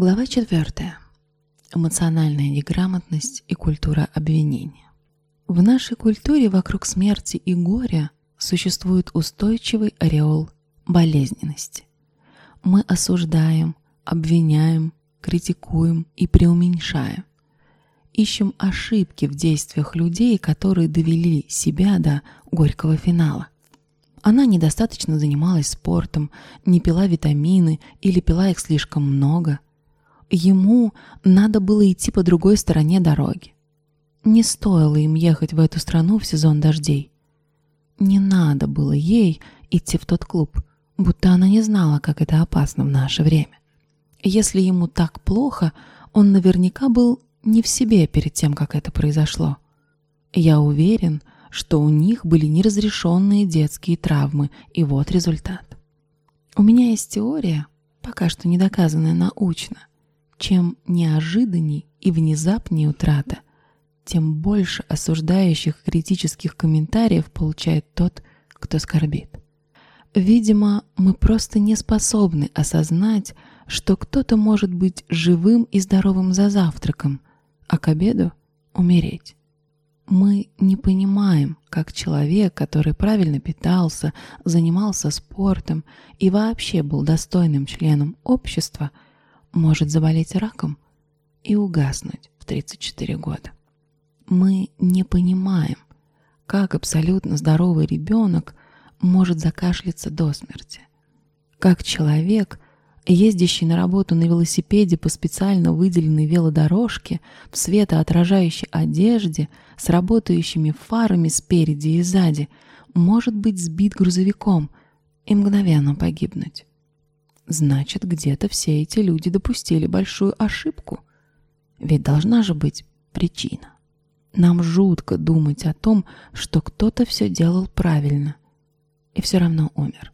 Глава 4. Эмоциональная неграмотность и культура обвинения. В нашей культуре вокруг смерти и горя существует устойчивый ореол болезненности. Мы осуждаем, обвиняем, критикуем и преуменьшаем. Ищем ошибки в действиях людей, которые довели себя до горького финала. Она недостаточно занималась спортом, не пила витамины или пила их слишком много. Ему надо было идти по другой стороне дороги. Не стоило им ехать в эту страну в сезон дождей. Не надо было ей идти в тот клуб, будто она не знала, как это опасно в наше время. Если ему так плохо, он наверняка был не в себе перед тем, как это произошло. Я уверен, что у них были неразрешенные детские травмы, и вот результат. У меня есть теория, пока что не доказанная научно. Чем неожиданней и внезапнее утрата, тем больше осуждающих критических комментариев получает тот, кто скорбит. Видимо, мы просто не способны осознать, что кто-то может быть живым и здоровым за завтраком, а к обеду умереть. Мы не понимаем, как человек, который правильно питался, занимался спортом и вообще был достойным членом общества, может заболеть раком и угаснуть в 34 года. Мы не понимаем, как абсолютно здоровый ребенок может закашляться до смерти. Как человек, ездящий на работу на велосипеде по специально выделенной велодорожке в светоотражающей одежде с работающими фарами спереди и сзади, может быть сбит грузовиком и мгновенно погибнуть. Значит, где-то все эти люди допустили большую ошибку. Ведь должна же быть причина. Нам жутко думать о том, что кто-то все делал правильно и все равно умер.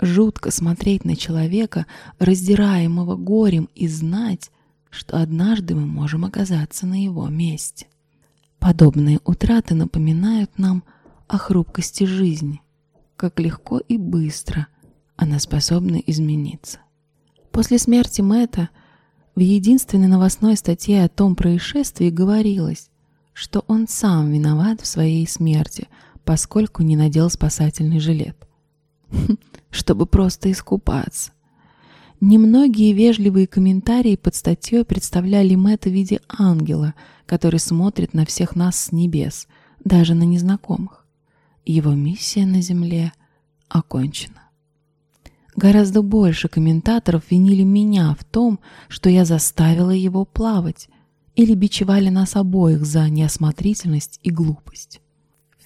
Жутко смотреть на человека, раздираемого горем, и знать, что однажды мы можем оказаться на его месте. Подобные утраты напоминают нам о хрупкости жизни, как легко и быстро она способна измениться. После смерти Мэтта в единственной новостной статье о том происшествии говорилось, что он сам виноват в своей смерти, поскольку не надел спасательный жилет. чтобы просто искупаться. Немногие вежливые комментарии под статьей представляли Мэтта в виде ангела, который смотрит на всех нас с небес, даже на незнакомых. Его миссия на земле окончена. Гораздо больше комментаторов винили меня в том, что я заставила его плавать, или бичевали нас обоих за неосмотрительность и глупость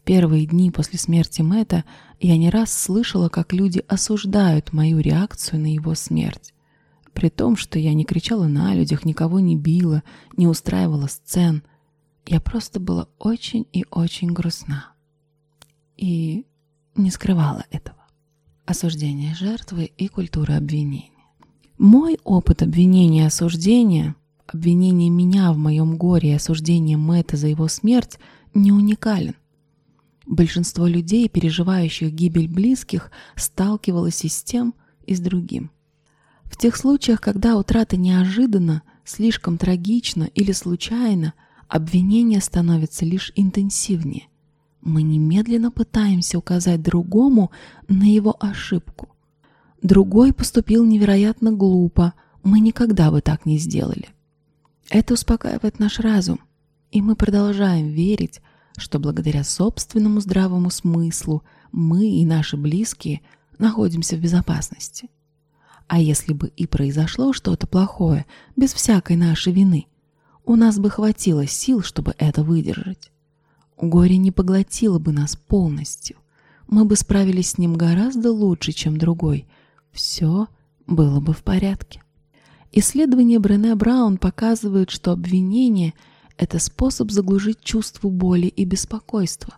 первые дни после смерти Мэтта я не раз слышала, как люди осуждают мою реакцию на его смерть. При том, что я не кричала на людях, никого не била, не устраивала сцен. Я просто была очень и очень грустна. И не скрывала этого. Осуждение жертвы и культура обвинения. Мой опыт обвинения и осуждения, обвинение меня в моем горе и осуждение Мэтта за его смерть не уникален. Большинство людей, переживающих гибель близких, сталкивалось и с тем, и с другим. В тех случаях, когда утрата неожиданно, слишком трагична или случайно, обвинение становится лишь интенсивнее. Мы немедленно пытаемся указать другому на его ошибку. Другой поступил невероятно глупо, мы никогда бы так не сделали. Это успокаивает наш разум, и мы продолжаем верить, что благодаря собственному здравому смыслу мы и наши близкие находимся в безопасности. А если бы и произошло что-то плохое, без всякой нашей вины, у нас бы хватило сил, чтобы это выдержать. Горе не поглотило бы нас полностью. Мы бы справились с ним гораздо лучше, чем другой. Все было бы в порядке. Исследование Брене Браун показывает, что обвинение – это способ заглушить чувство боли и беспокойства.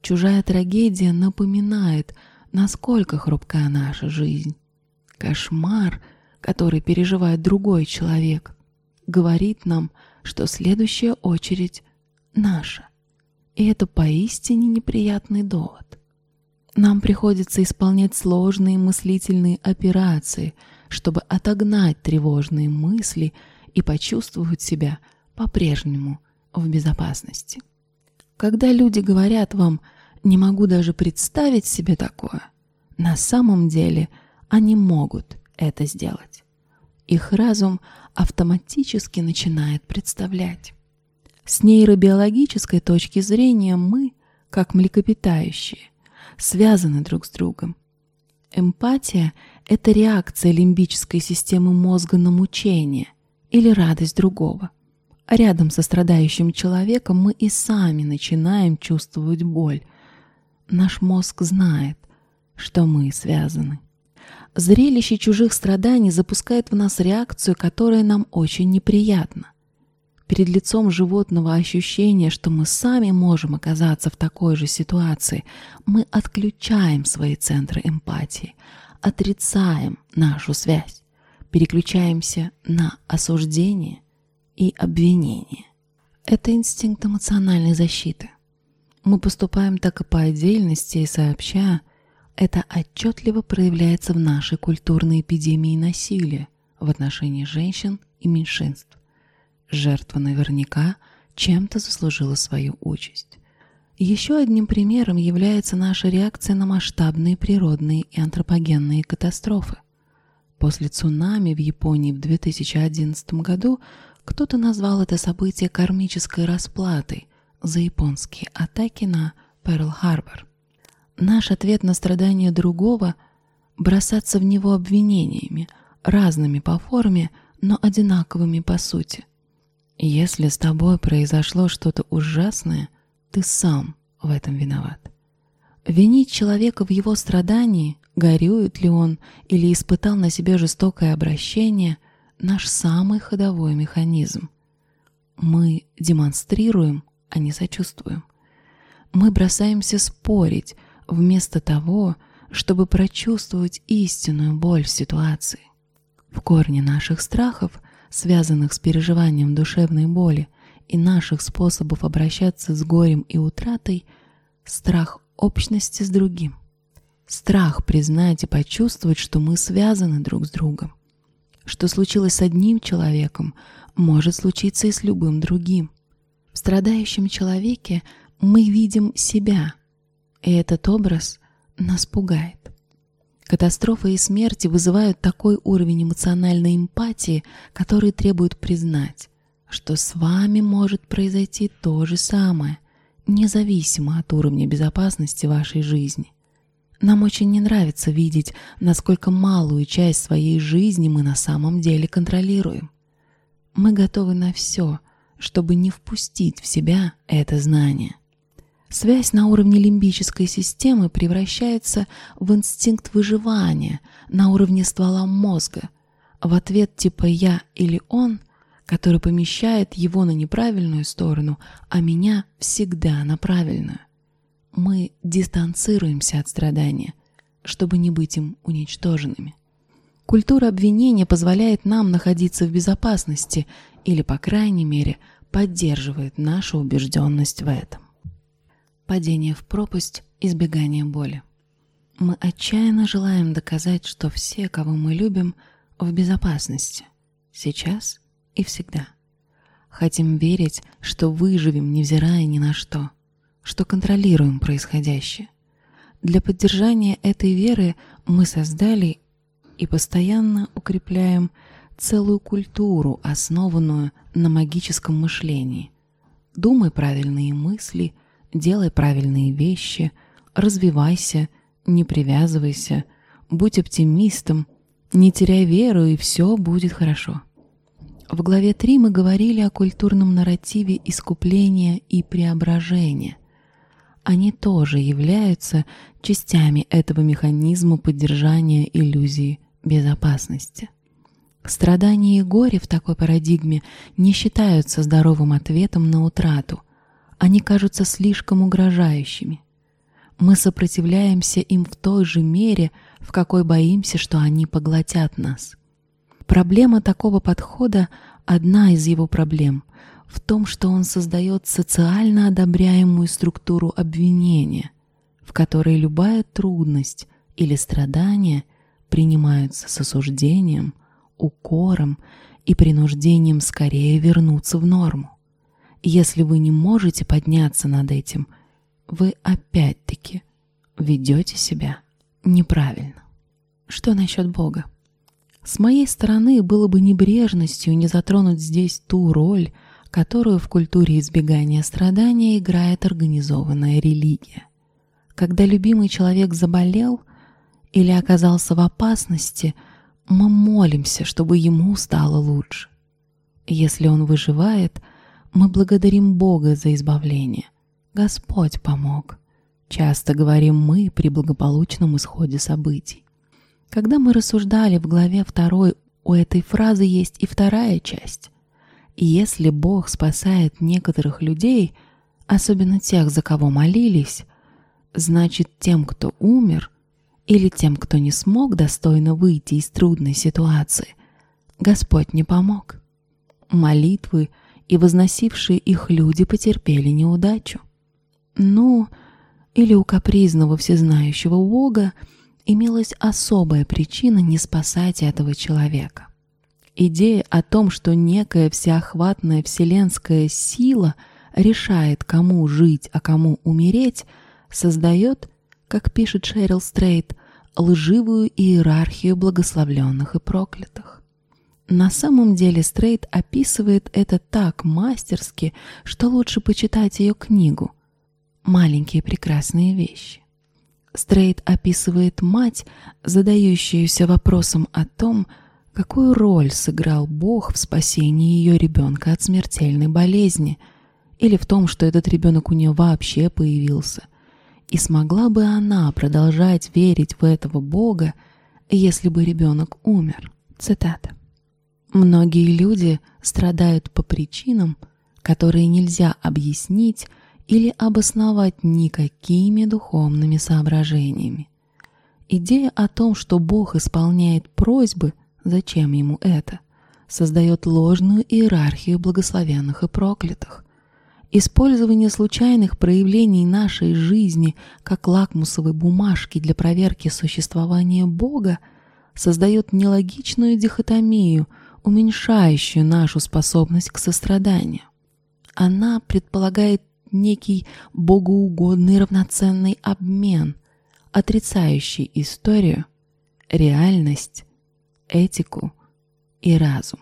Чужая трагедия напоминает, насколько хрупка наша жизнь. Кошмар, который переживает другой человек, говорит нам, что следующая очередь наша. И это поистине неприятный довод. Нам приходится исполнять сложные мыслительные операции, чтобы отогнать тревожные мысли и почувствовать себя по-прежнему в безопасности. Когда люди говорят вам «не могу даже представить себе такое», на самом деле они могут это сделать. Их разум автоматически начинает представлять. С нейробиологической точки зрения мы, как млекопитающие, связаны друг с другом. Эмпатия – это реакция лимбической системы мозга на мучение или радость другого – Рядом со страдающим человеком мы и сами начинаем чувствовать боль. Наш мозг знает, что мы связаны. Зрелище чужих страданий запускает в нас реакцию, которая нам очень неприятна. Перед лицом животного ощущения, что мы сами можем оказаться в такой же ситуации, мы отключаем свои центры эмпатии, отрицаем нашу связь, переключаемся на осуждение – и обвинение. Это инстинкт эмоциональной защиты. Мы поступаем так и по отдельности и сообща, это отчетливо проявляется в нашей культурной эпидемии насилия в отношении женщин и меньшинств. Жертва наверняка чем-то заслужила свою участь. Еще одним примером является наша реакция на масштабные природные и антропогенные катастрофы. После цунами в Японии в 2011 году кто-то назвал это событие кармической расплатой за японские атаки на Перл-Харбор. Наш ответ на страдания другого – бросаться в него обвинениями, разными по форме, но одинаковыми по сути. Если с тобой произошло что-то ужасное, ты сам в этом виноват. Винить человека в его страдании, горюет ли он или испытал на себе жестокое обращение – наш самый ходовой механизм. Мы демонстрируем, а не сочувствуем. Мы бросаемся спорить вместо того, чтобы прочувствовать истинную боль в ситуации. В корне наших страхов, связанных с переживанием душевной боли и наших способов обращаться с горем и утратой, страх общности с другим. Страх признать и почувствовать, что мы связаны друг с другом. Что случилось с одним человеком, может случиться и с любым другим. В страдающем человеке мы видим себя, и этот образ нас пугает. Катастрофы и смерти вызывают такой уровень эмоциональной эмпатии, который требует признать, что с вами может произойти то же самое, независимо от уровня безопасности вашей жизни. Нам очень не нравится видеть, насколько малую часть своей жизни мы на самом деле контролируем. Мы готовы на все, чтобы не впустить в себя это знание. Связь на уровне лимбической системы превращается в инстинкт выживания на уровне ствола мозга, в ответ типа «я» или «он», который помещает его на неправильную сторону, а меня всегда на правильную мы дистанцируемся от страдания, чтобы не быть им уничтоженными. Культура обвинения позволяет нам находиться в безопасности или, по крайней мере, поддерживает нашу убежденность в этом. Падение в пропасть, избегание боли. Мы отчаянно желаем доказать, что все, кого мы любим, в безопасности, сейчас и всегда. Хотим верить, что выживем, невзирая ни на что – что контролируем происходящее. Для поддержания этой веры мы создали и постоянно укрепляем целую культуру, основанную на магическом мышлении. Думай правильные мысли, делай правильные вещи, развивайся, не привязывайся, будь оптимистом, не теряй веру, и все будет хорошо. В главе 3 мы говорили о культурном нарративе искупления и преображения они тоже являются частями этого механизма поддержания иллюзии безопасности. Страдания и горе в такой парадигме не считаются здоровым ответом на утрату. Они кажутся слишком угрожающими. Мы сопротивляемся им в той же мере, в какой боимся, что они поглотят нас. Проблема такого подхода – одна из его проблем, в том, что он создает социально одобряемую структуру обвинения, в которой любая трудность или страдание принимаются с осуждением, укором и принуждением скорее вернуться в норму. Если вы не можете подняться над этим, вы опять-таки ведете себя неправильно. Что насчет Бога? С моей стороны было бы небрежностью не затронуть здесь ту роль, которую в культуре избегания страдания играет организованная религия. Когда любимый человек заболел или оказался в опасности, мы молимся, чтобы ему стало лучше. Если он выживает, мы благодарим Бога за избавление. Господь помог. Часто говорим мы при благополучном исходе событий. Когда мы рассуждали в главе 2, у этой фразы есть и вторая часть. И если Бог спасает некоторых людей, особенно тех, за кого молились, значит тем, кто умер, или тем, кто не смог достойно выйти из трудной ситуации, Господь не помог. Молитвы и возносившие их люди потерпели неудачу. Ну, или у капризного всезнающего Бога имелась особая причина не спасать этого человека. Идея о том, что некая всеохватная вселенская сила решает, кому жить, а кому умереть, создает, как пишет Шерил Стрейт, лживую иерархию благословленных и проклятых. На самом деле Стрейт описывает это так мастерски, что лучше почитать ее книгу «Маленькие прекрасные вещи». Стрейт описывает мать, задающуюся вопросом о том, какую роль сыграл Бог в спасении ее ребенка от смертельной болезни или в том, что этот ребенок у нее вообще появился. И смогла бы она продолжать верить в этого Бога, если бы ребенок умер. Цитата. Многие люди страдают по причинам, которые нельзя объяснить или обосновать никакими духовными соображениями. Идея о том, что Бог исполняет просьбы, зачем ему это, создает ложную иерархию благословенных и проклятых. Использование случайных проявлений нашей жизни как лакмусовой бумажки для проверки существования Бога создает нелогичную дихотомию, уменьшающую нашу способность к состраданию. Она предполагает некий богоугодный равноценный обмен, отрицающий историю, реальность, этику и разум.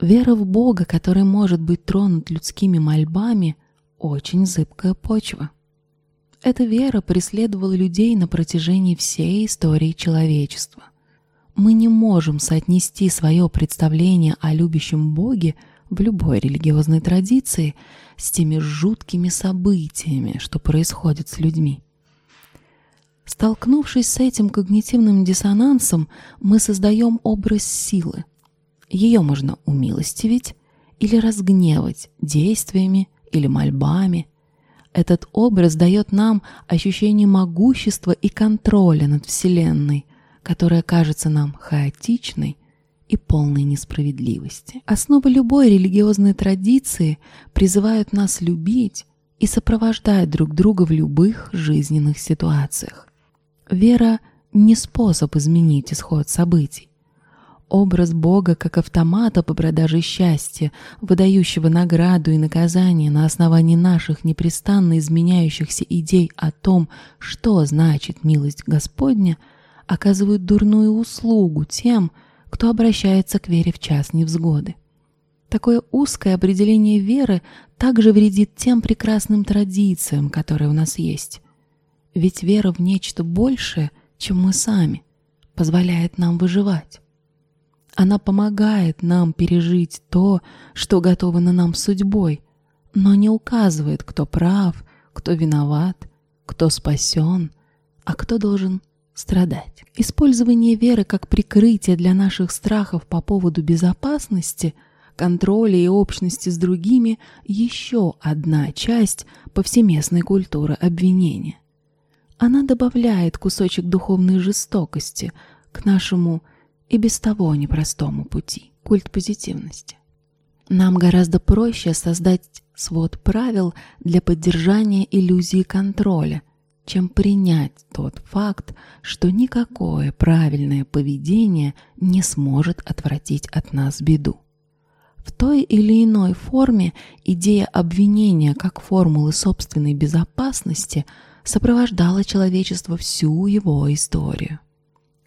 Вера в Бога, который может быть тронут людскими мольбами, очень зыбкая почва. Эта вера преследовала людей на протяжении всей истории человечества. Мы не можем соотнести свое представление о любящем Боге в любой религиозной традиции с теми жуткими событиями, что происходит с людьми. Столкнувшись с этим когнитивным диссонансом, мы создаем образ силы. Ее можно умилостивить или разгневать действиями или мольбами. Этот образ дает нам ощущение могущества и контроля над Вселенной, которая кажется нам хаотичной и полной несправедливости. Основы любой религиозной традиции призывают нас любить и сопровождать друг друга в любых жизненных ситуациях. Вера не способ изменить исход событий. Образ Бога как автомата по продаже счастья, выдающего награду и наказание на основании наших непрестанно изменяющихся идей о том, что значит милость Господня, оказывают дурную услугу тем, кто обращается к вере в час невзгоды. Такое узкое определение веры также вредит тем прекрасным традициям, которые у нас есть. Ведь вера в нечто большее, чем мы сами, позволяет нам выживать. Она помогает нам пережить то, что готовано нам судьбой, но не указывает, кто прав, кто виноват, кто спасен, а кто должен страдать. Использование веры как прикрытие для наших страхов по поводу безопасности, контроля и общности с другими – еще одна часть повсеместной культуры обвинения. Она добавляет кусочек духовной жестокости к нашему и без того непростому пути – культ позитивности. Нам гораздо проще создать свод правил для поддержания иллюзии контроля – чем принять тот факт, что никакое правильное поведение не сможет отвратить от нас беду. В той или иной форме идея обвинения как формулы собственной безопасности сопровождала человечество всю его историю.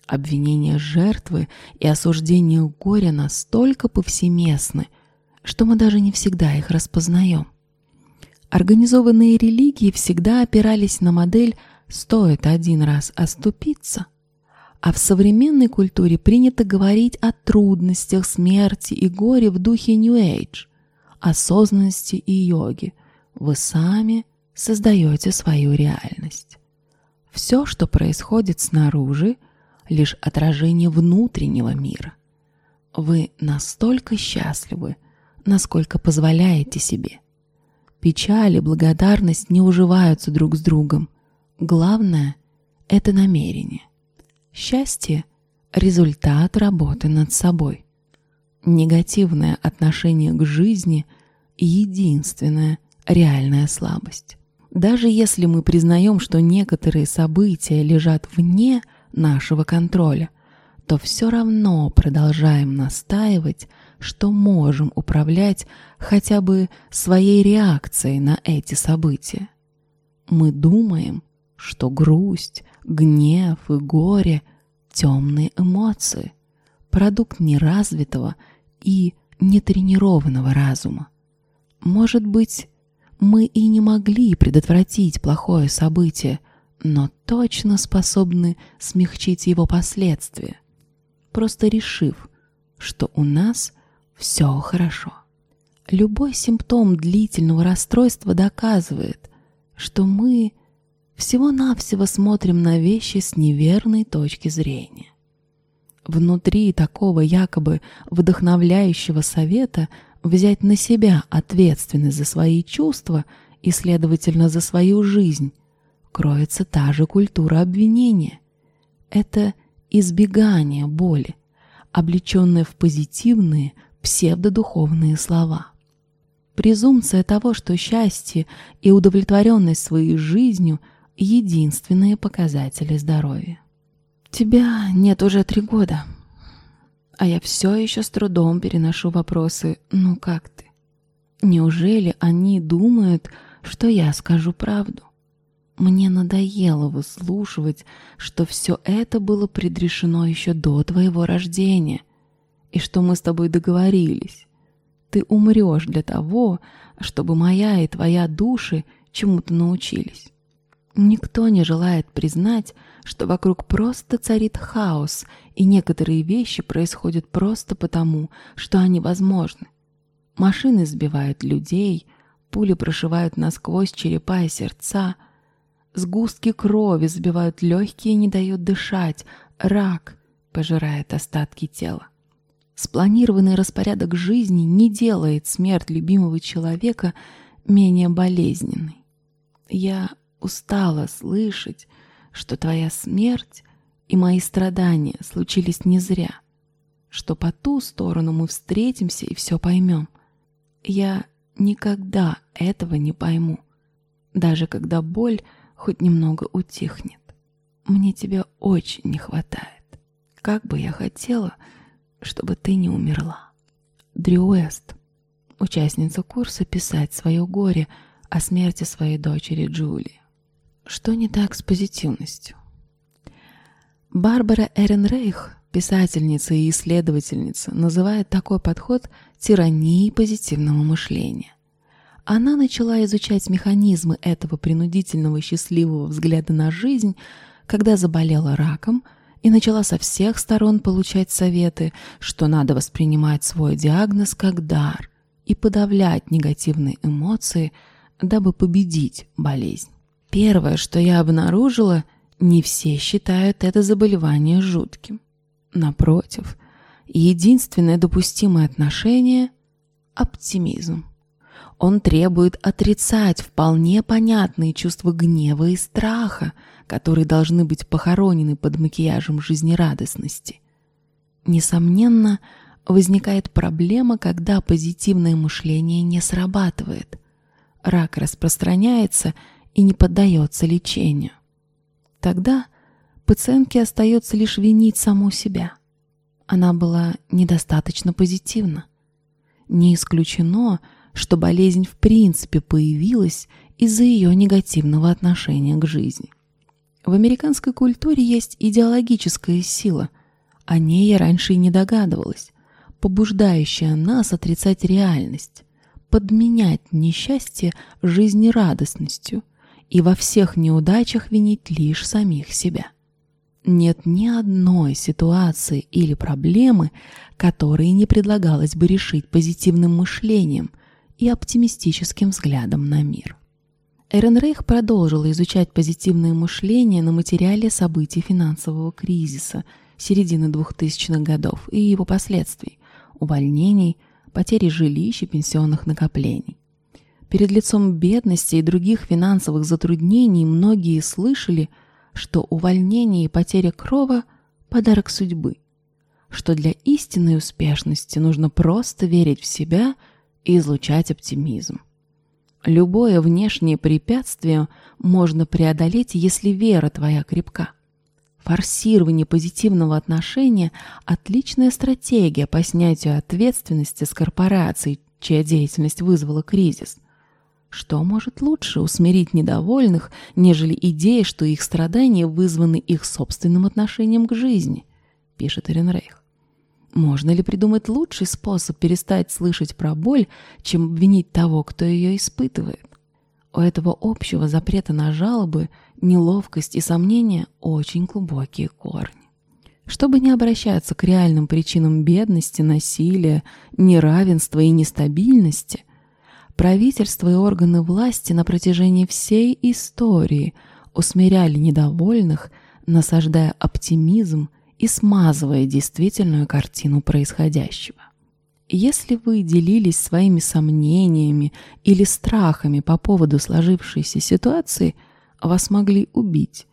Обвинения жертвы и осуждение горя настолько повсеместны, что мы даже не всегда их распознаем. Организованные религии всегда опирались на модель «стоит один раз оступиться», а в современной культуре принято говорить о трудностях, смерти и горе в духе New Age, осознанности и йоги. Вы сами создаете свою реальность. Все, что происходит снаружи, лишь отражение внутреннего мира. Вы настолько счастливы, насколько позволяете себе. Печаль и благодарность не уживаются друг с другом. Главное – это намерение. Счастье – результат работы над собой. Негативное отношение к жизни – единственная реальная слабость. Даже если мы признаем, что некоторые события лежат вне нашего контроля, то все равно продолжаем настаивать что можем управлять хотя бы своей реакцией на эти события. Мы думаем, что грусть, гнев и горе – темные эмоции, продукт неразвитого и нетренированного разума. Может быть, мы и не могли предотвратить плохое событие, но точно способны смягчить его последствия, просто решив, что у нас все хорошо. Любой симптом длительного расстройства доказывает, что мы всего-навсего смотрим на вещи с неверной точки зрения. Внутри такого якобы вдохновляющего совета взять на себя ответственность за свои чувства и, следовательно, за свою жизнь, кроется та же культура обвинения. Это избегание боли, облеченное в позитивные, псевдодуховные слова. Презумпция того, что счастье и удовлетворенность своей жизнью – единственные показатели здоровья. Тебя нет уже три года, а я все еще с трудом переношу вопросы «ну как ты?». Неужели они думают, что я скажу правду? Мне надоело выслушивать, что все это было предрешено еще до твоего рождения, и что мы с тобой договорились. Ты умрешь для того, чтобы моя и твоя души чему-то научились. Никто не желает признать, что вокруг просто царит хаос, и некоторые вещи происходят просто потому, что они возможны. Машины сбивают людей, пули прошивают насквозь черепа и сердца, сгустки крови сбивают легкие и не дают дышать, рак пожирает остатки тела. Спланированный распорядок жизни не делает смерть любимого человека менее болезненной. Я устала слышать, что твоя смерть и мои страдания случились не зря, что по ту сторону мы встретимся и все поймем. Я никогда этого не пойму, даже когда боль хоть немного утихнет. Мне тебя очень не хватает. Как бы я хотела, чтобы ты не умерла. Дрю Уэст, участница курса «Писать свое горе» о смерти своей дочери Джулии. Что не так с позитивностью? Барбара Эренрейх, писательница и исследовательница, называет такой подход тиранией позитивного мышления. Она начала изучать механизмы этого принудительного счастливого взгляда на жизнь, когда заболела раком – и начала со всех сторон получать советы, что надо воспринимать свой диагноз как дар и подавлять негативные эмоции, дабы победить болезнь. Первое, что я обнаружила, не все считают это заболевание жутким. Напротив, единственное допустимое отношение – оптимизм. Он требует отрицать вполне понятные чувства гнева и страха, которые должны быть похоронены под макияжем жизнерадостности. Несомненно, возникает проблема, когда позитивное мышление не срабатывает. Рак распространяется и не поддается лечению. Тогда пациентке остается лишь винить саму себя. Она была недостаточно позитивна. Не исключено, что болезнь в принципе появилась из-за ее негативного отношения к жизни. В американской культуре есть идеологическая сила, о ней я раньше и не догадывалась, побуждающая нас отрицать реальность, подменять несчастье жизнерадостностью и во всех неудачах винить лишь самих себя. Нет ни одной ситуации или проблемы, которые не предлагалось бы решить позитивным мышлением и оптимистическим взглядом на мир. Эрен Рейх продолжила изучать позитивное мышление на материале событий финансового кризиса середины 2000-х годов и его последствий – увольнений, потери жилищ и пенсионных накоплений. Перед лицом бедности и других финансовых затруднений многие слышали, что увольнение и потеря крова – подарок судьбы, что для истинной успешности нужно просто верить в себя и излучать оптимизм. Любое внешнее препятствие можно преодолеть, если вера твоя крепка. Форсирование позитивного отношения – отличная стратегия по снятию ответственности с корпораций, чья деятельность вызвала кризис. Что может лучше усмирить недовольных, нежели идея, что их страдания вызваны их собственным отношением к жизни, пишет Эренрейх. Можно ли придумать лучший способ перестать слышать про боль, чем обвинить того, кто ее испытывает? У этого общего запрета на жалобы, неловкость и сомнения очень глубокие корни. Чтобы не обращаться к реальным причинам бедности, насилия, неравенства и нестабильности, правительство и органы власти на протяжении всей истории усмиряли недовольных, насаждая оптимизм и смазывая действительную картину происходящего. Если вы делились своими сомнениями или страхами по поводу сложившейся ситуации, вас могли убить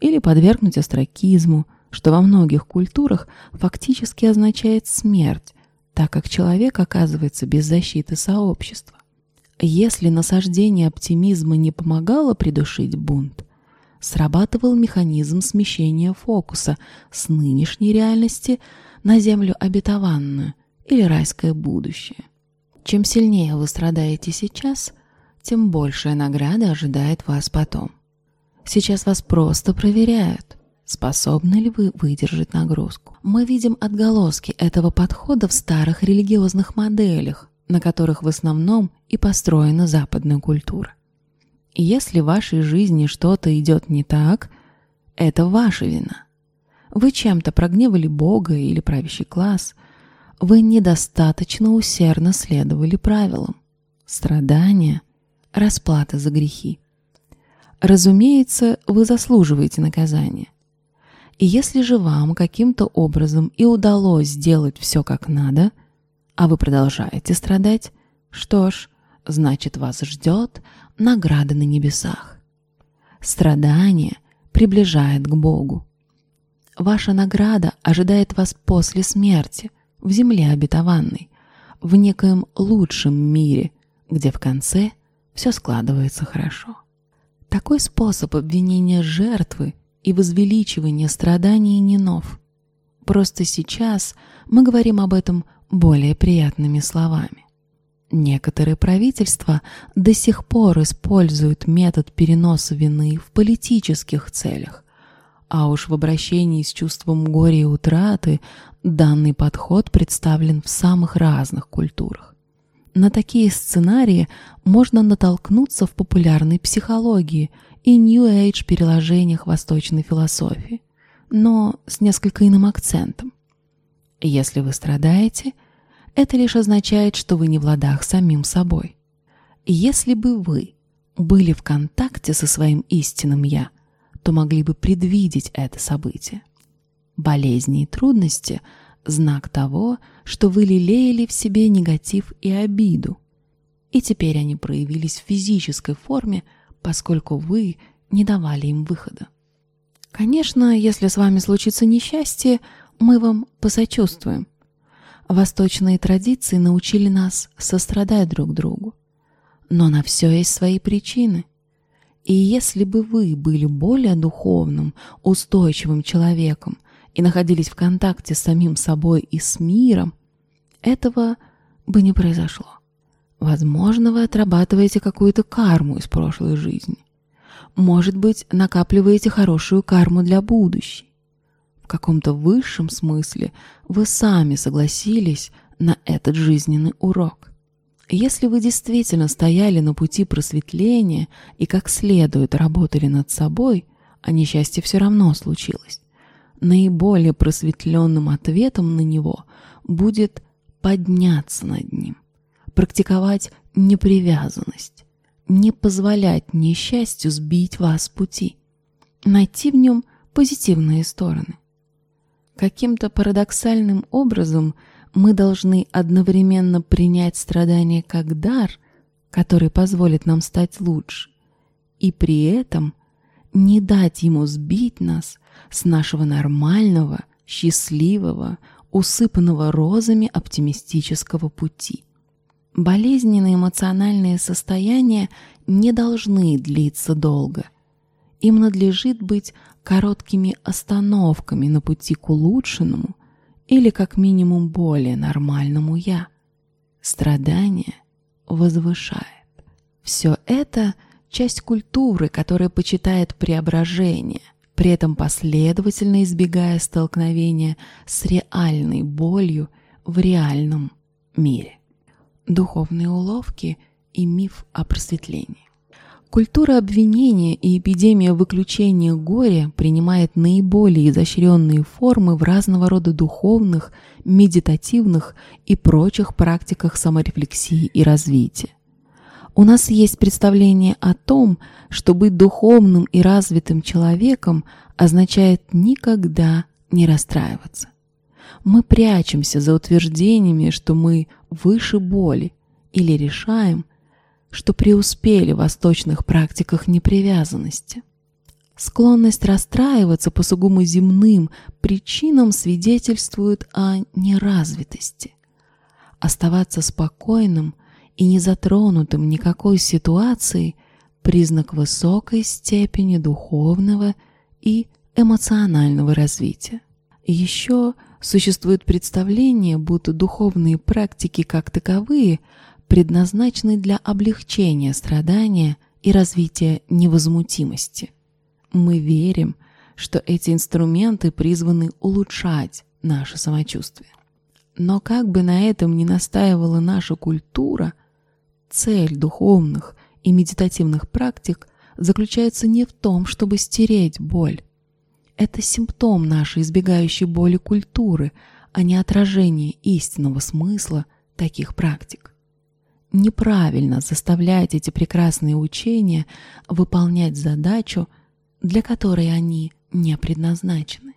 или подвергнуть остракизму, что во многих культурах фактически означает смерть, так как человек оказывается без защиты сообщества. Если насаждение оптимизма не помогало придушить бунт, срабатывал механизм смещения фокуса с нынешней реальности на землю обетованную или райское будущее. Чем сильнее вы страдаете сейчас, тем большая награда ожидает вас потом. Сейчас вас просто проверяют, способны ли вы выдержать нагрузку. Мы видим отголоски этого подхода в старых религиозных моделях, на которых в основном и построена западная культура. И если в вашей жизни что-то идет не так, это ваша вина. Вы чем-то прогневали Бога или правящий класс. Вы недостаточно усердно следовали правилам. Страдания – расплата за грехи. Разумеется, вы заслуживаете наказания. И если же вам каким-то образом и удалось сделать все как надо, а вы продолжаете страдать, что ж, значит вас ждет награда на небесах. Страдание приближает к Богу. Ваша награда ожидает вас после смерти, в земле обетованной, в некоем лучшем мире, где в конце все складывается хорошо. Такой способ обвинения жертвы и возвеличивания страданий не нов. Просто сейчас мы говорим об этом более приятными словами. Некоторые правительства до сих пор используют метод переноса вины в политических целях, а уж в обращении с чувством горя и утраты данный подход представлен в самых разных культурах. На такие сценарии можно натолкнуться в популярной психологии и New Age переложениях восточной философии, но с несколько иным акцентом. Если вы страдаете – это лишь означает, что вы не в ладах самим собой. Если бы вы были в контакте со своим истинным «я», то могли бы предвидеть это событие. Болезни и трудности – знак того, что вы лелеяли в себе негатив и обиду, и теперь они проявились в физической форме, поскольку вы не давали им выхода. Конечно, если с вами случится несчастье, мы вам посочувствуем, Восточные традиции научили нас сострадать друг другу. Но на все есть свои причины. И если бы вы были более духовным, устойчивым человеком и находились в контакте с самим собой и с миром, этого бы не произошло. Возможно, вы отрабатываете какую-то карму из прошлой жизни. Может быть, накапливаете хорошую карму для будущей. Каком-то высшем смысле вы сами согласились на этот жизненный урок. Если вы действительно стояли на пути просветления и как следует работали над собой, а несчастье все равно случилось, наиболее просветленным ответом на него будет подняться над ним, практиковать непривязанность, не позволять несчастью сбить вас с пути, найти в нем позитивные стороны. Каким-то парадоксальным образом – мы должны одновременно принять страдание как дар, который позволит нам стать лучше, и при этом не дать ему сбить нас с нашего нормального, счастливого, усыпанного розами оптимистического пути. Болезненные эмоциональные состояния не должны длиться долго. Им надлежит быть короткими остановками на пути к улучшенному или как минимум более нормальному «я». Страдание возвышает. Все это – часть культуры, которая почитает преображение, при этом последовательно избегая столкновения с реальной болью в реальном мире. Духовные уловки и миф о просветлении. Культура обвинения и эпидемия выключения горя принимает наиболее изощренные формы в разного рода духовных, медитативных и прочих практиках саморефлексии и развития. У нас есть представление о том, что быть духовным и развитым человеком означает никогда не расстраиваться. Мы прячемся за утверждениями, что мы выше боли, или решаем, что преуспели в восточных практиках непривязанности. Склонность расстраиваться по сугубо земным причинам свидетельствует о неразвитости. Оставаться спокойным и незатронутым никакой ситуацией – признак высокой степени духовного и эмоционального развития. Еще существует представление, будто духовные практики как таковые – предназначены для облегчения страдания и развития невозмутимости. Мы верим, что эти инструменты призваны улучшать наше самочувствие. Но как бы на этом ни настаивала наша культура, цель духовных и медитативных практик заключается не в том, чтобы стереть боль. Это симптом нашей избегающей боли культуры, а не отражение истинного смысла таких практик неправильно заставлять эти прекрасные учения выполнять задачу, для которой они не предназначены.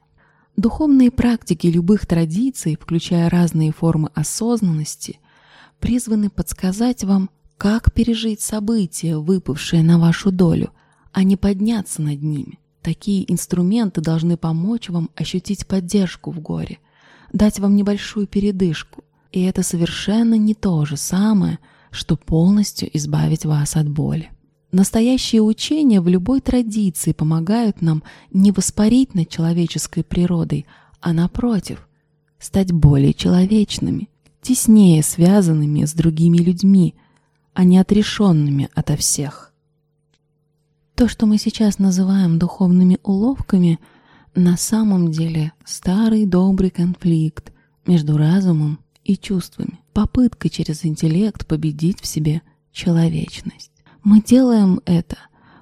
Духовные практики любых традиций, включая разные формы осознанности, призваны подсказать вам, как пережить события, выпавшие на вашу долю, а не подняться над ними. Такие инструменты должны помочь вам ощутить поддержку в горе, дать вам небольшую передышку. И это совершенно не то же самое – что полностью избавить вас от боли. Настоящие учения в любой традиции помогают нам не воспарить над человеческой природой, а напротив, стать более человечными, теснее связанными с другими людьми, а не отрешенными ото всех. То, что мы сейчас называем духовными уловками, на самом деле старый добрый конфликт между разумом и чувствами, попытка через интеллект победить в себе человечность. Мы делаем это,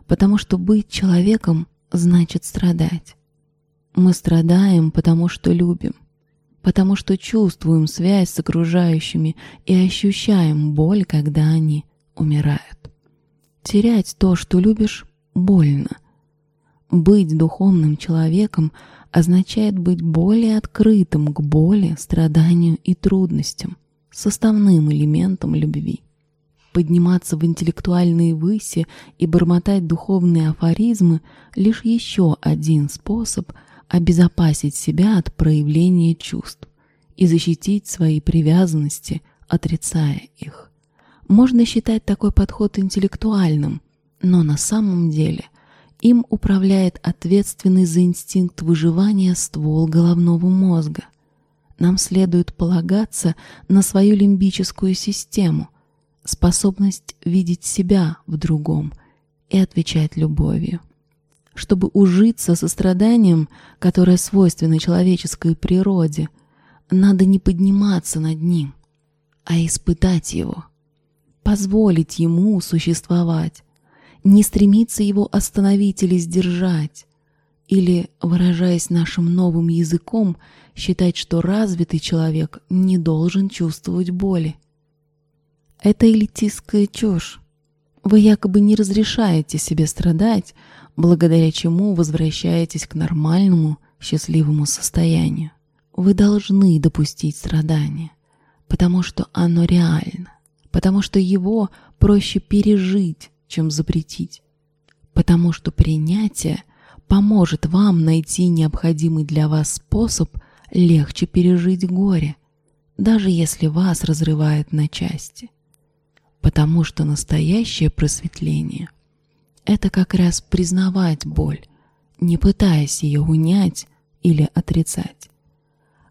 потому что быть человеком значит страдать. Мы страдаем, потому что любим, потому что чувствуем связь с окружающими и ощущаем боль, когда они умирают. Терять то, что любишь, больно. Быть духовным человеком означает быть более открытым к боли, страданию и трудностям, составным элементом любви. Подниматься в интеллектуальные выси и бормотать духовные афоризмы – лишь еще один способ обезопасить себя от проявления чувств и защитить свои привязанности, отрицая их. Можно считать такой подход интеллектуальным, Но на самом деле им управляет ответственный за инстинкт выживания ствол головного мозга. Нам следует полагаться на свою лимбическую систему, способность видеть себя в другом и отвечать любовью. Чтобы ужиться со страданием, которое свойственно человеческой природе, надо не подниматься над ним, а испытать его, позволить ему существовать, не стремиться его остановить или сдержать, или, выражаясь нашим новым языком, считать, что развитый человек не должен чувствовать боли. Это элитистская чушь. Вы якобы не разрешаете себе страдать, благодаря чему возвращаетесь к нормальному, счастливому состоянию. Вы должны допустить страдания, потому что оно реально, потому что его проще пережить, чем запретить, потому что принятие поможет вам найти необходимый для вас способ легче пережить горе, даже если вас разрывает на части. Потому что настоящее просветление – это как раз признавать боль, не пытаясь ее унять или отрицать.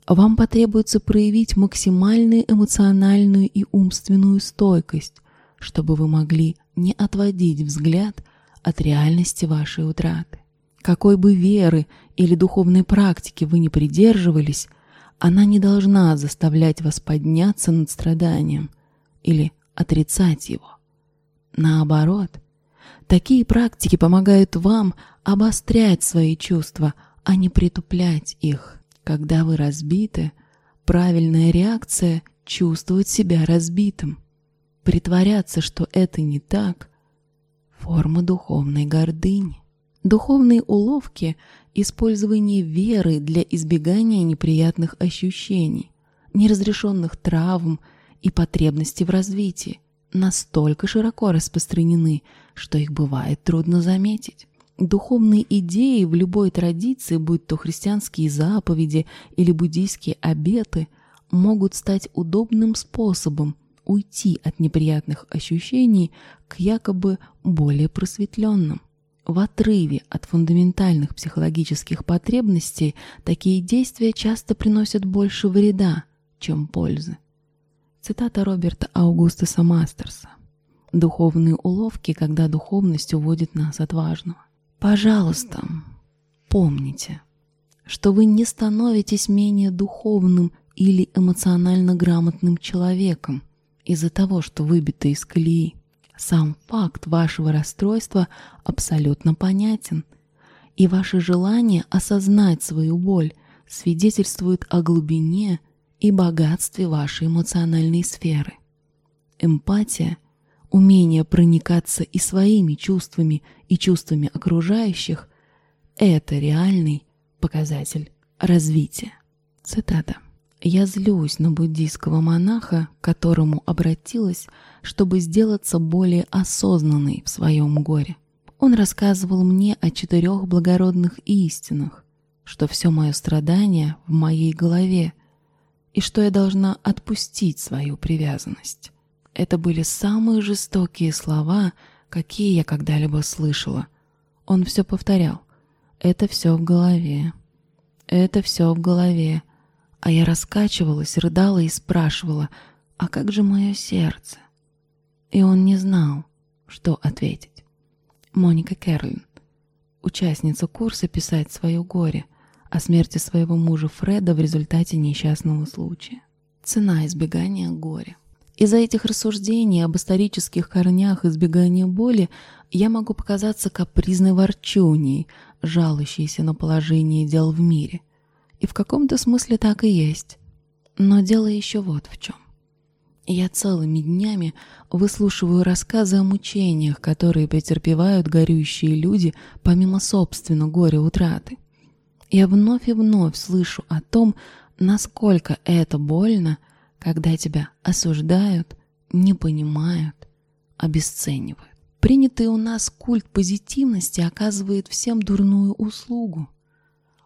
Вам потребуется проявить максимальную эмоциональную и умственную стойкость, чтобы вы могли не отводить взгляд от реальности вашей утраты. Какой бы веры или духовной практики вы ни придерживались, она не должна заставлять вас подняться над страданием или отрицать его. Наоборот, такие практики помогают вам обострять свои чувства, а не притуплять их. Когда вы разбиты, правильная реакция – чувствовать себя разбитым. Притворяться, что это не так – форма духовной гордыни. Духовные уловки – использование веры для избегания неприятных ощущений, неразрешенных травм и потребностей в развитии настолько широко распространены, что их бывает трудно заметить. Духовные идеи в любой традиции, будь то христианские заповеди или буддийские обеты, могут стать удобным способом уйти от неприятных ощущений к якобы более просветленным. В отрыве от фундаментальных психологических потребностей такие действия часто приносят больше вреда, чем пользы. Цитата Роберта Аугустаса Мастерса. «Духовные уловки, когда духовность уводит нас от важного». Пожалуйста, помните, что вы не становитесь менее духовным или эмоционально грамотным человеком из-за того, что выбиты из колеи. Сам факт вашего расстройства абсолютно понятен, и ваше желание осознать свою боль свидетельствует о глубине и богатстве вашей эмоциональной сферы. Эмпатия умение проникаться и своими чувствами, и чувствами окружающих – это реальный показатель развития. Цитата. «Я злюсь на буддийского монаха, к которому обратилась, чтобы сделаться более осознанной в своем горе. Он рассказывал мне о четырех благородных истинах, что все мое страдание в моей голове, и что я должна отпустить свою привязанность. Это были самые жестокие слова, какие я когда-либо слышала. Он все повторял. Это все в голове. Это все в голове. А я раскачивалась, рыдала и спрашивала, а как же мое сердце? И он не знал, что ответить. Моника Керлин, участница курса «Писать свое горе», о смерти своего мужа Фреда в результате несчастного случая. Цена избегания горя. Из-за этих рассуждений об исторических корнях избегания боли я могу показаться капризной ворчуней, жалующейся на положение дел в мире. И в каком-то смысле так и есть. Но дело еще вот в чем. Я целыми днями выслушиваю рассказы о мучениях, которые претерпевают горюющие люди помимо собственного горя утраты. Я вновь и вновь слышу о том, насколько это больно – когда тебя осуждают, не понимают, обесценивают. Принятый у нас культ позитивности оказывает всем дурную услугу.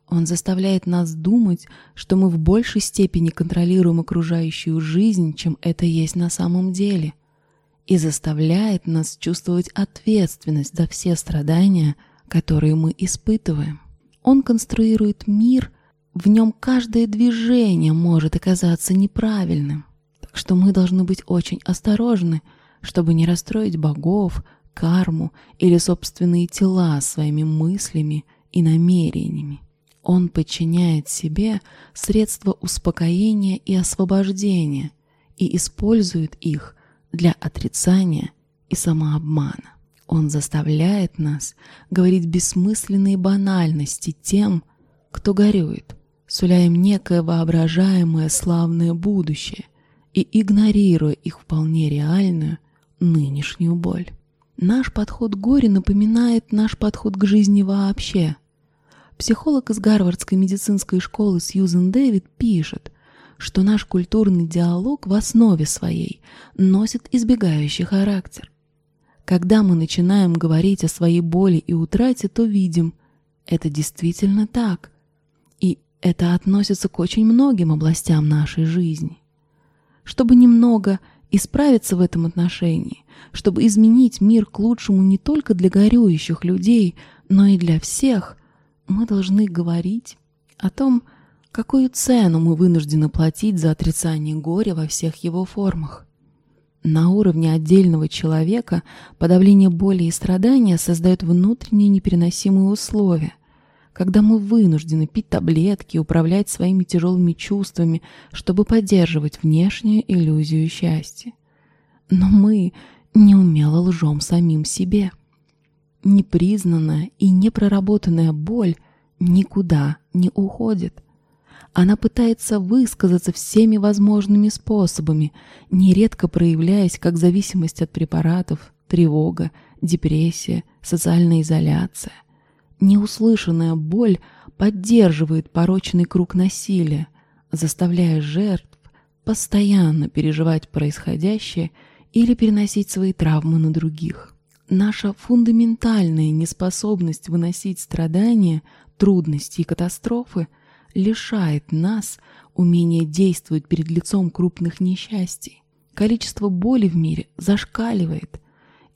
Он заставляет нас думать, что мы в большей степени контролируем окружающую жизнь, чем это есть на самом деле. и заставляет нас чувствовать ответственность за все страдания, которые мы испытываем. Он конструирует мир, в нем каждое движение может оказаться неправильным, так что мы должны быть очень осторожны, чтобы не расстроить богов, карму или собственные тела своими мыслями и намерениями. Он подчиняет себе средства успокоения и освобождения и использует их для отрицания и самообмана. Он заставляет нас говорить бессмысленные банальности тем, кто горюет, суля им некое воображаемое славное будущее и игнорируя их вполне реальную нынешнюю боль. Наш подход к горю напоминает наш подход к жизни вообще – Психолог из Гарвардской медицинской школы Сьюзен Дэвид пишет, что наш культурный диалог в основе своей носит избегающий характер. Когда мы начинаем говорить о своей боли и утрате, то видим, это действительно так, и это относится к очень многим областям нашей жизни. Чтобы немного исправиться в этом отношении, чтобы изменить мир к лучшему не только для горюющих людей, но и для всех – мы должны говорить о том, какую цену мы вынуждены платить за отрицание горя во всех его формах. На уровне отдельного человека подавление боли и страдания создает внутренние непереносимые условия, когда мы вынуждены пить таблетки и управлять своими тяжелыми чувствами, чтобы поддерживать внешнюю иллюзию счастья. Но мы неумело лжем самим себе – непризнанная и непроработанная боль никуда не уходит. Она пытается высказаться всеми возможными способами, нередко проявляясь как зависимость от препаратов, тревога, депрессия, социальная изоляция. Неуслышанная боль поддерживает порочный круг насилия, заставляя жертв постоянно переживать происходящее или переносить свои травмы на других. Наша фундаментальная неспособность выносить страдания, трудности и катастрофы лишает нас умения действовать перед лицом крупных несчастий. Количество боли в мире зашкаливает,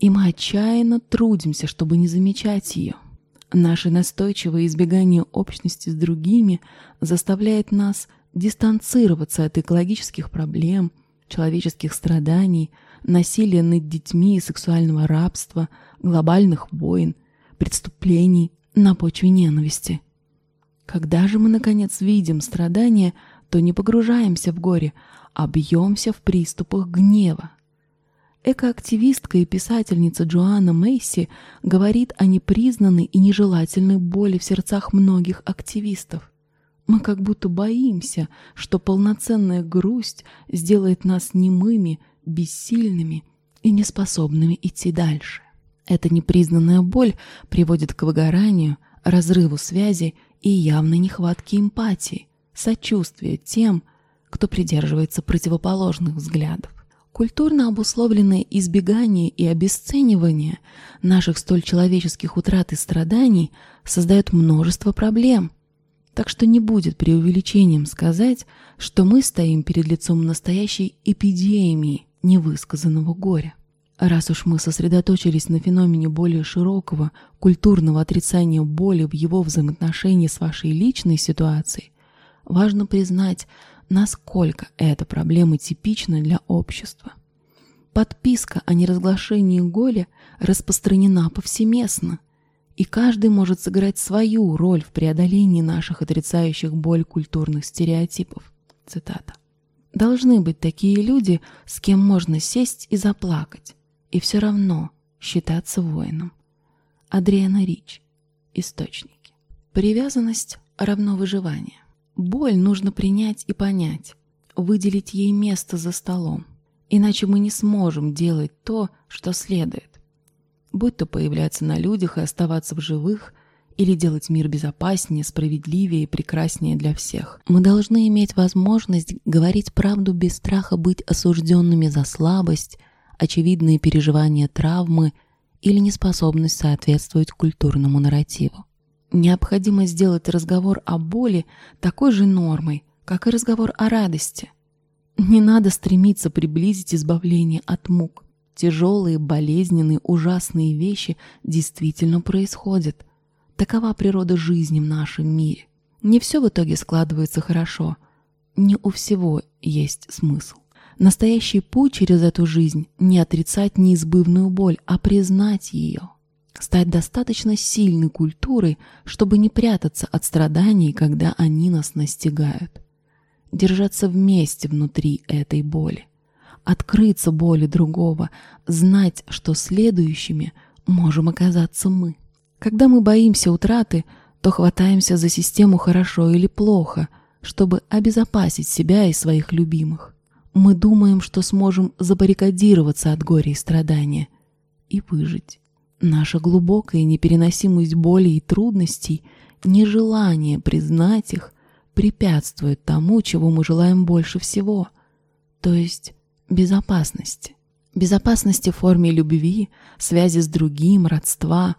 и мы отчаянно трудимся, чтобы не замечать ее. Наше настойчивое избегание общности с другими заставляет нас дистанцироваться от экологических проблем, человеческих страданий, насилия над детьми и сексуального рабства, глобальных войн, преступлений на почве ненависти. Когда же мы, наконец, видим страдания, то не погружаемся в горе, а бьемся в приступах гнева. Экоактивистка и писательница Джоанна Мейси говорит о непризнанной и нежелательной боли в сердцах многих активистов. Мы как будто боимся, что полноценная грусть сделает нас немыми бессильными и неспособными идти дальше. Эта непризнанная боль приводит к выгоранию, разрыву связи и явной нехватке эмпатии, сочувствия тем, кто придерживается противоположных взглядов. Культурно обусловленное избегание и обесценивание наших столь человеческих утрат и страданий создает множество проблем. Так что не будет преувеличением сказать, что мы стоим перед лицом настоящей эпидемии невысказанного горя. Раз уж мы сосредоточились на феномене более широкого культурного отрицания боли в его взаимоотношении с вашей личной ситуацией, важно признать, насколько эта проблема типична для общества. Подписка о неразглашении горя распространена повсеместно, и каждый может сыграть свою роль в преодолении наших отрицающих боль культурных стереотипов. Цитата. Должны быть такие люди, с кем можно сесть и заплакать, и все равно считаться воином. Адриана Рич. Источники. Привязанность равно выживание. Боль нужно принять и понять, выделить ей место за столом, иначе мы не сможем делать то, что следует. Будь то появляться на людях и оставаться в живых, или делать мир безопаснее, справедливее и прекраснее для всех. Мы должны иметь возможность говорить правду без страха быть осужденными за слабость, очевидные переживания травмы или неспособность соответствовать культурному нарративу. Необходимо сделать разговор о боли такой же нормой, как и разговор о радости. Не надо стремиться приблизить избавление от мук. Тяжелые, болезненные, ужасные вещи действительно происходят. Такова природа жизни в нашем мире. Не все в итоге складывается хорошо. Не у всего есть смысл. Настоящий путь через эту жизнь – не отрицать неизбывную боль, а признать ее. Стать достаточно сильной культурой, чтобы не прятаться от страданий, когда они нас настигают. Держаться вместе внутри этой боли. Открыться боли другого, знать, что следующими можем оказаться мы. Когда мы боимся утраты, то хватаемся за систему хорошо или плохо, чтобы обезопасить себя и своих любимых. Мы думаем, что сможем забаррикадироваться от горя и страдания и выжить. Наша глубокая непереносимость боли и трудностей, нежелание признать их, препятствует тому, чего мы желаем больше всего, то есть безопасности. Безопасности в форме любви, связи с другим, родства.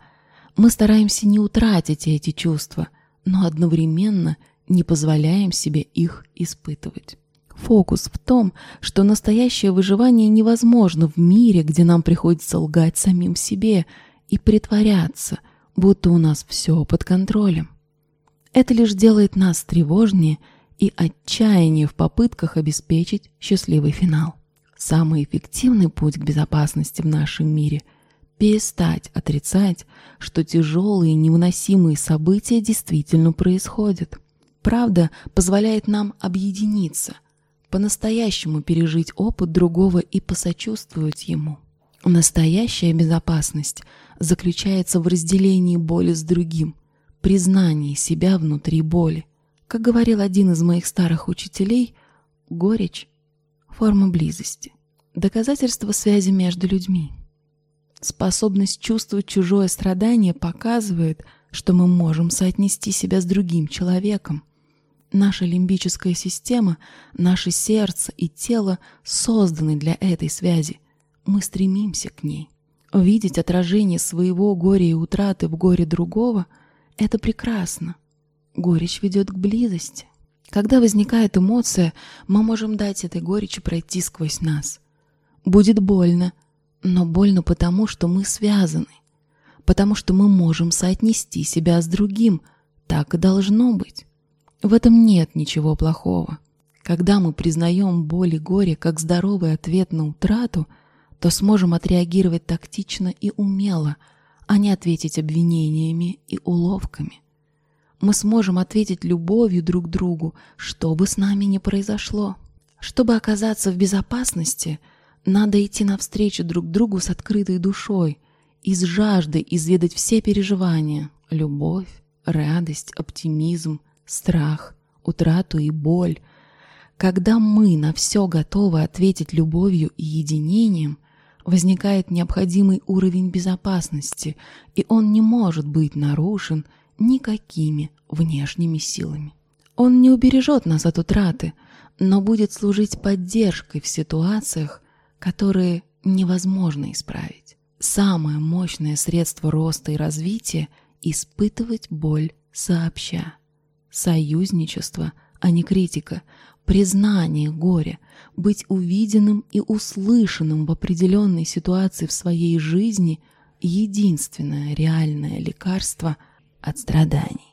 Мы стараемся не утратить эти чувства, но одновременно не позволяем себе их испытывать. Фокус в том, что настоящее выживание невозможно в мире, где нам приходится лгать самим себе и притворяться, будто у нас все под контролем. Это лишь делает нас тревожнее и отчаяннее в попытках обеспечить счастливый финал. Самый эффективный путь к безопасности в нашем мире – перестать отрицать, что тяжелые невыносимые события действительно происходят. Правда позволяет нам объединиться – по-настоящему пережить опыт другого и посочувствовать ему. Настоящая безопасность заключается в разделении боли с другим, признании себя внутри боли. Как говорил один из моих старых учителей, горечь – форма близости, доказательство связи между людьми. Способность чувствовать чужое страдание показывает, что мы можем соотнести себя с другим человеком – Наша лимбическая система, наше сердце и тело созданы для этой связи. Мы стремимся к ней. Видеть отражение своего горя и утраты в горе другого – это прекрасно. Горечь ведет к близости. Когда возникает эмоция, мы можем дать этой горечи пройти сквозь нас. Будет больно, но больно потому, что мы связаны, потому что мы можем соотнести себя с другим. Так и должно быть. В этом нет ничего плохого. Когда мы признаем боль и горе как здоровый ответ на утрату, то сможем отреагировать тактично и умело, а не ответить обвинениями и уловками. Мы сможем ответить любовью друг другу, что бы с нами ни произошло. Чтобы оказаться в безопасности, надо идти навстречу друг другу с открытой душой и с жаждой изведать все переживания – любовь, радость, оптимизм – страх, утрату и боль. Когда мы на все готовы ответить любовью и единением, возникает необходимый уровень безопасности, и он не может быть нарушен никакими внешними силами. Он не убережет нас от утраты, но будет служить поддержкой в ситуациях, которые невозможно исправить. Самое мощное средство роста и развития – испытывать боль сообща союзничество, а не критика, признание горя, быть увиденным и услышанным в определенной ситуации в своей жизни – единственное реальное лекарство от страданий.